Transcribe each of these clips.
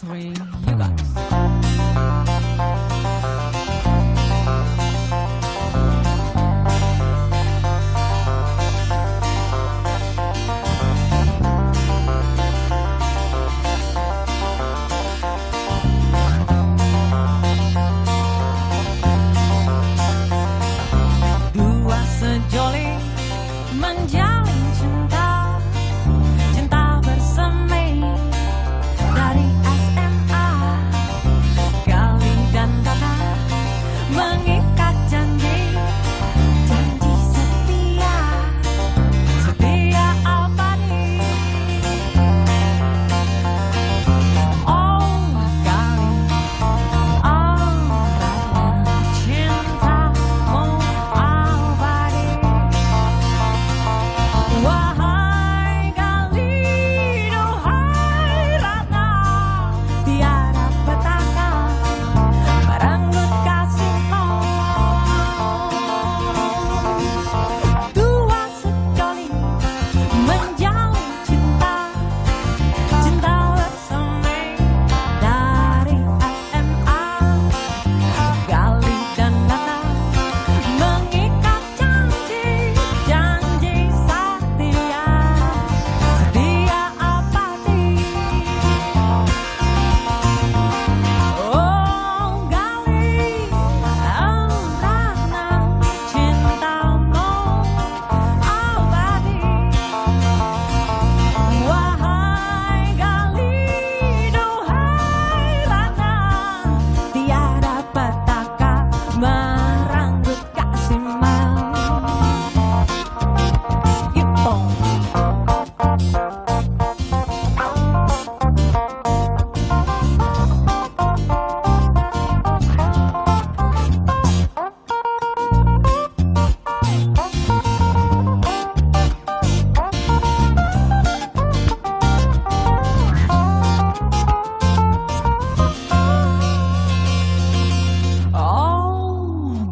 three, you got. Mm.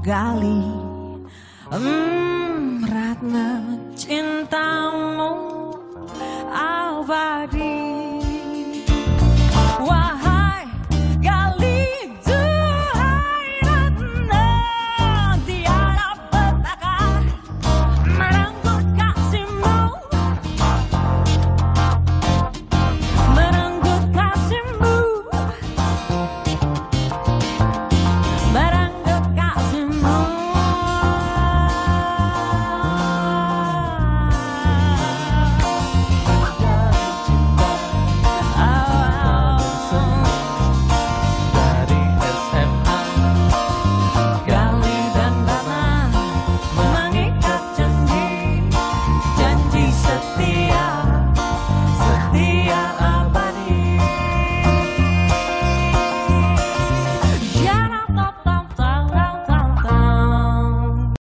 gali. Mm.